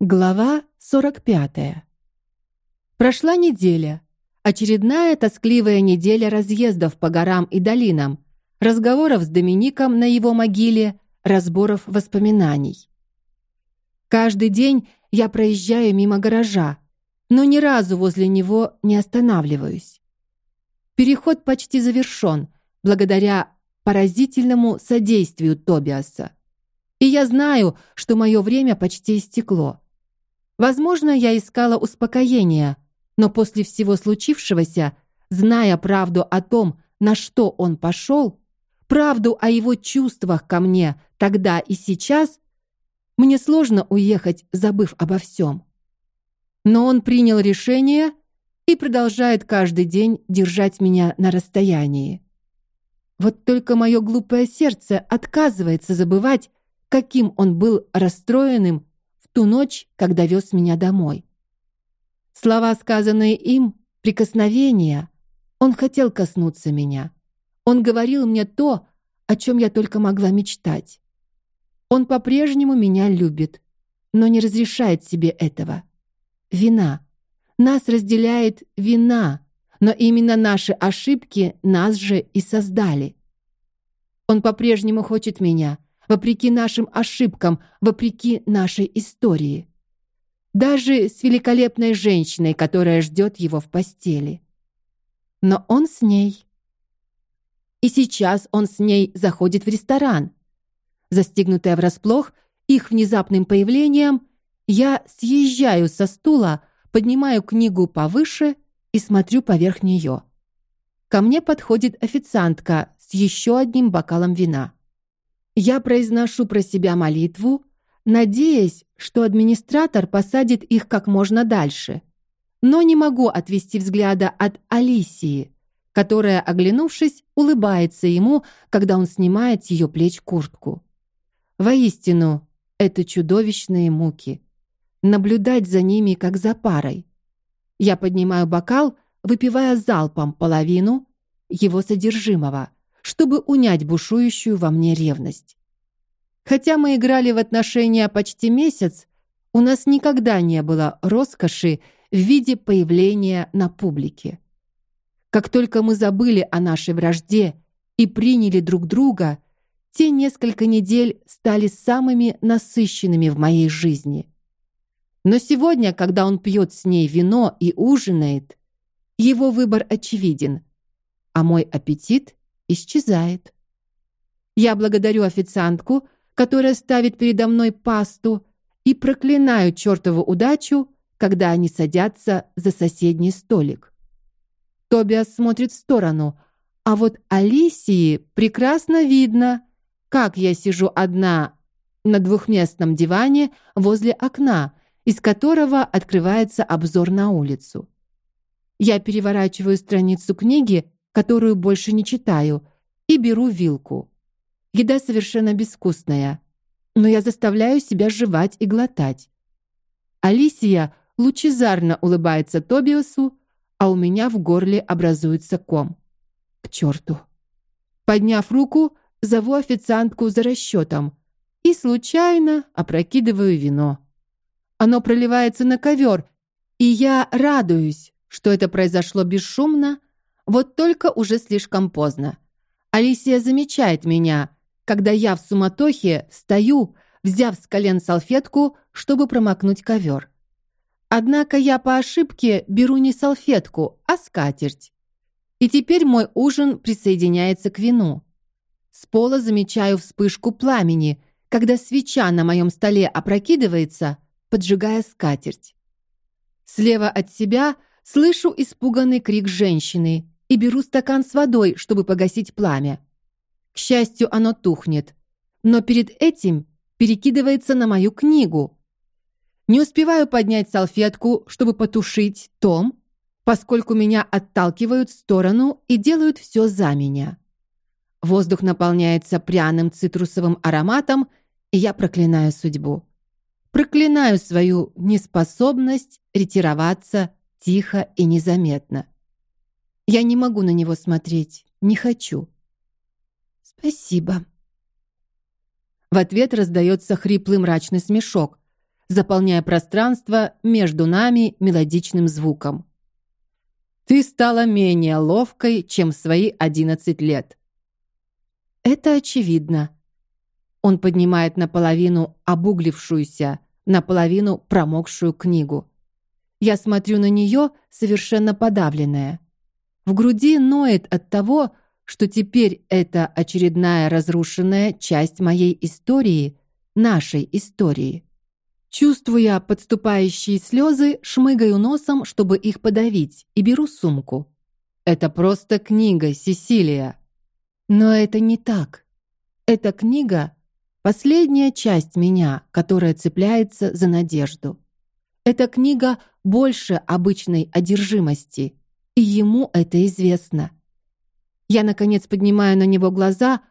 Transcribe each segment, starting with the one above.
Глава 45. Прошла неделя. Очередная тоскливая неделя разъездов по горам и долинам, разговоров с Домиником на его могиле, разборов воспоминаний. Каждый день я проезжаю мимо гаража, но ни разу возле него не останавливаюсь. Переход почти завершен, благодаря поразительному содействию Тобиаса. И я знаю, что мое время почти истекло. Возможно, я искала успокоения, но после всего случившегося, зная правду о том, на что он пошел, правду о его чувствах ко мне тогда и сейчас, мне сложно уехать, забыв обо всем. Но он принял решение и продолжает каждый день держать меня на расстоянии. Вот только мое глупое сердце отказывается забывать, каким он был расстроенным ту ночь, когда вез меня домой. Слова, сказанные им, прикосновения, он хотел коснуться меня. Он говорил мне то, о чем я только могла мечтать. Он по-прежнему меня любит, но не разрешает себе этого. Вина. Нас разделяет вина, но именно наши ошибки нас же и создали. Он по-прежнему хочет меня, вопреки нашим ошибкам, вопреки нашей истории. Даже с великолепной женщиной, которая ждет его в постели. Но он с ней. И сейчас он с ней заходит в ресторан. Застигнутая врасплох их внезапным появлением, я съезжаю со стула, поднимаю книгу повыше и смотрю поверх нее. Ко мне подходит официантка с еще одним бокалом вина. Я произношу про себя молитву, надеясь, что администратор посадит их как можно дальше. Но не могу отвести взгляда от Алисии, которая, оглянувшись, улыбается ему, когда он снимает с ее плеч куртку. Воистину, это чудовищные муки. Наблюдать за ними как за парой. Я поднимаю бокал, выпивая залпом половину его содержимого, чтобы унять бушующую во мне ревность. Хотя мы играли в отношения почти месяц, у нас никогда не было роскоши в виде появления на публике. Как только мы забыли о нашей вражде и приняли друг друга, те несколько недель стали самыми насыщенными в моей жизни. Но сегодня, когда он пьет с ней вино и ужинает, его выбор очевиден, а мой аппетит исчезает. Я благодарю официантку, которая ставит передо мной пасту, и проклинаю чертову удачу, когда они садятся за соседний столик. Тобиас смотрит в сторону, а вот Алисии прекрасно видно, как я сижу одна на двухместном диване возле окна, из которого открывается обзор на улицу. Я переворачиваю страницу книги которую больше не читаю, и беру вилку. Еда совершенно безвкусная, но я заставляю себя жевать и глотать. Алисия лучезарно улыбается Тобиасу, а у меня в горле образуется ком. К черту! Подняв руку, зову официантку за расчетом и случайно опрокидываю вино. Оно проливается на ковер, и я радуюсь, что это произошло бесшумно вот только уже слишком поздно. Алисия замечает меня, когда я в суматохе стою, взяв с колен салфетку, чтобы промокнуть ковер. Однако я по ошибке беру не салфетку, а скатерть. И теперь мой ужин присоединяется к вину. С пола замечаю вспышку пламени, когда свеча на моем столе опрокидывается, поджигая скатерть. Слева от себя слышу испуганный крик женщины, и беру стакан с водой, чтобы погасить пламя. К счастью, оно тухнет, но перед этим перекидывается на мою книгу. Не успеваю поднять салфетку, чтобы потушить том, поскольку меня отталкивают в сторону и делают все за меня. Воздух наполняется пряным цитрусовым ароматом, и я проклинаю судьбу. Проклинаю свою неспособность ретироваться тихо и незаметно. Я не могу на него смотреть, не хочу. Спасибо. В ответ раздается хриплый мрачный смешок. заполняя пространство между нами мелодичным звуком. Ты стала менее ловкой, чем в свои одиннадцать лет. Это очевидно. Он поднимает наполовину обуглившуюся, наполовину промокшую книгу. Я смотрю на нее совершенно подавленная. В груди ноет от того, что теперь это очередная разрушенная часть моей истории, нашей истории. Чувствуя подступающие слезы, шмыгаю носом, чтобы их подавить, и беру сумку. Это просто книга, Сесилия. Но это не так. Эта книга последняя часть меня, которая цепляется за надежду. Эта книга больше обычной одержимости, и ему это известно. Я наконец поднимаю на него глаза.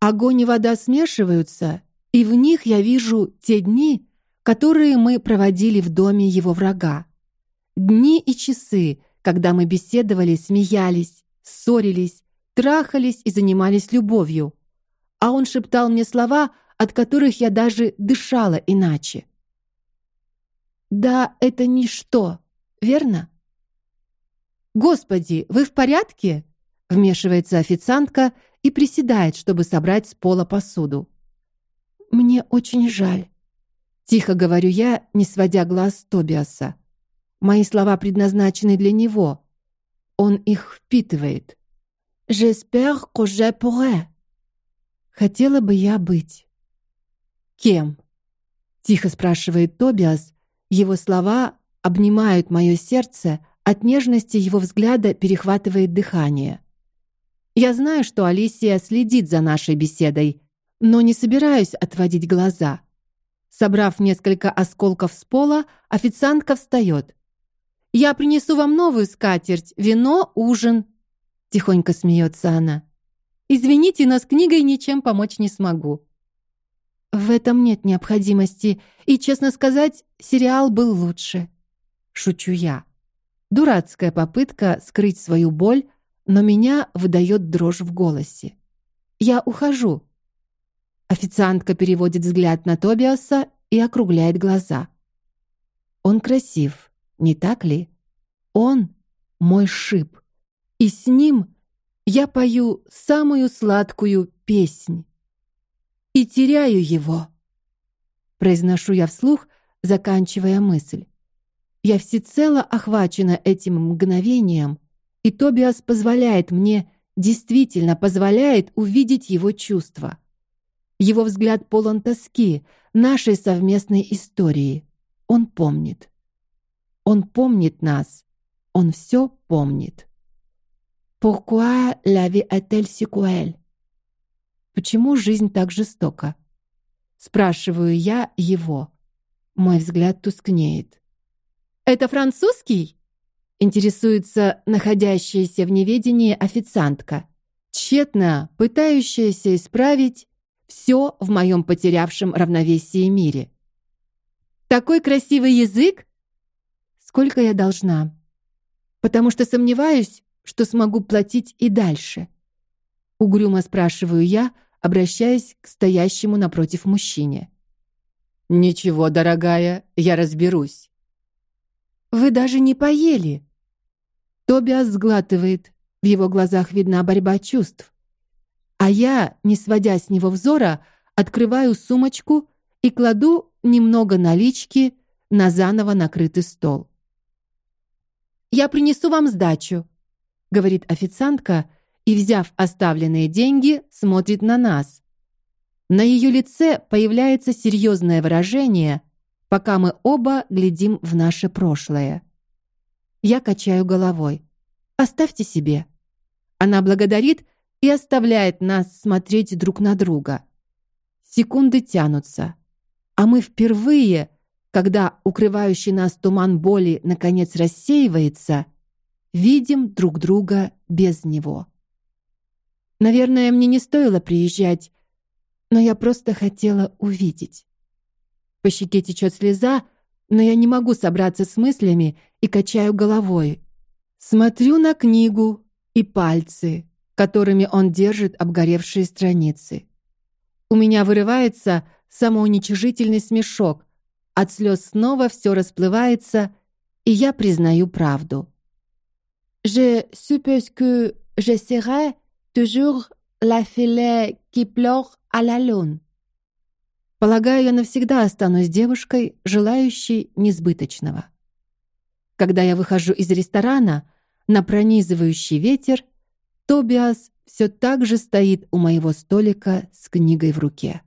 Огонь и вода смешиваются, и в них я вижу те дни, которые мы проводили в доме его врага. Дни и часы, когда мы беседовали, смеялись, ссорились, трахались и занимались любовью. А он шептал мне слова, от которых я даже дышала иначе. Да, это ничто, верно? Господи, вы в порядке? Вмешивается официантка и приседает, чтобы собрать с пола посуду. Мне очень жаль, тихо говорю я, не сводя глаз с Тобиаса. Мои слова предназначены для него. Он их впитывает. J'espère que je pourrai. Хотела бы я быть кем? Тихо спрашивает Тобиас. Его слова обнимают мое сердце, от нежности его взгляда перехватывает дыхание. Я знаю, что Алисия следит за нашей беседой, но не собираюсь отводить глаза. Собрав несколько осколков с пола, официантка встает. Я принесу вам новую скатерть, вино, ужин. Тихонько смеется она. Извините, но с книгой ничем помочь не смогу. В этом нет необходимости, и, честно сказать, сериал был лучше. Шучу я. Дурацкая попытка скрыть свою боль но меня выдает дрожь в голосе. Я ухожу. Официантка переводит взгляд на Тобиаса и округляет глаза. Он красив, не так ли? Он мой шип, и с ним я пою самую сладкую песнь и теряю его. Произношу я вслух, заканчивая мысль. Я всецело охвачена этим мгновением, и Тобиас позволяет мне, действительно позволяет увидеть его чувства. Его взгляд полон тоски, нашей совместной истории. Он помнит. Он помнит нас. Он все помнит. Pourquoi la vie est-elle? Почему жизнь так жестока? Спрашиваю я его. Мой взгляд тускнеет. Это французский? Интересуется находящаяся в неведении официантка, тщетно пытающаяся исправить все в моем потерявшем равновесие мире. Такой красивый язык? Сколько я должна? Потому что сомневаюсь, что смогу платить и дальше. Угрюмо спрашиваю я, обращаясь к стоящему напротив мужчине. Ничего, дорогая, я разберусь. Вы даже не поели. Тобиас сглатывает. В его глазах видна борьба чувств. А я, не сводя с него взора, открываю сумочку и кладу немного налички на заново накрытый стол. Я принесу вам сдачу, говорит официантка и, взяв оставленные деньги, смотрит на нас. На ее лице появляется серьезное выражение, пока мы оба глядим в наше прошлое. Я качаю головой. Оставьте себе. Она благодарит и оставляет нас смотреть друг на друга. Секунды тянутся, а мы впервые, когда укрывающий нас туман боли наконец рассеивается, видим друг друга без него. Наверное, мне не стоило приезжать, но я просто хотела увидеть. По щеке течет слеза, но я не могу собраться с мыслями и качаю головой. Смотрю на книгу и пальцы, которыми он держит обгоревшие страницы. У меня вырывается самоуничижительный смешок, От слез снова все расплывается, и я признаю правду. Je suppose que je serai toujours la fille qui pleure à la lune. Полагаю, я навсегда останусь девушкой, желающей несбыточного. Когда я выхожу из ресторана на пронизывающий ветер, Тобиас все так же стоит у моего столика с книгой в руке.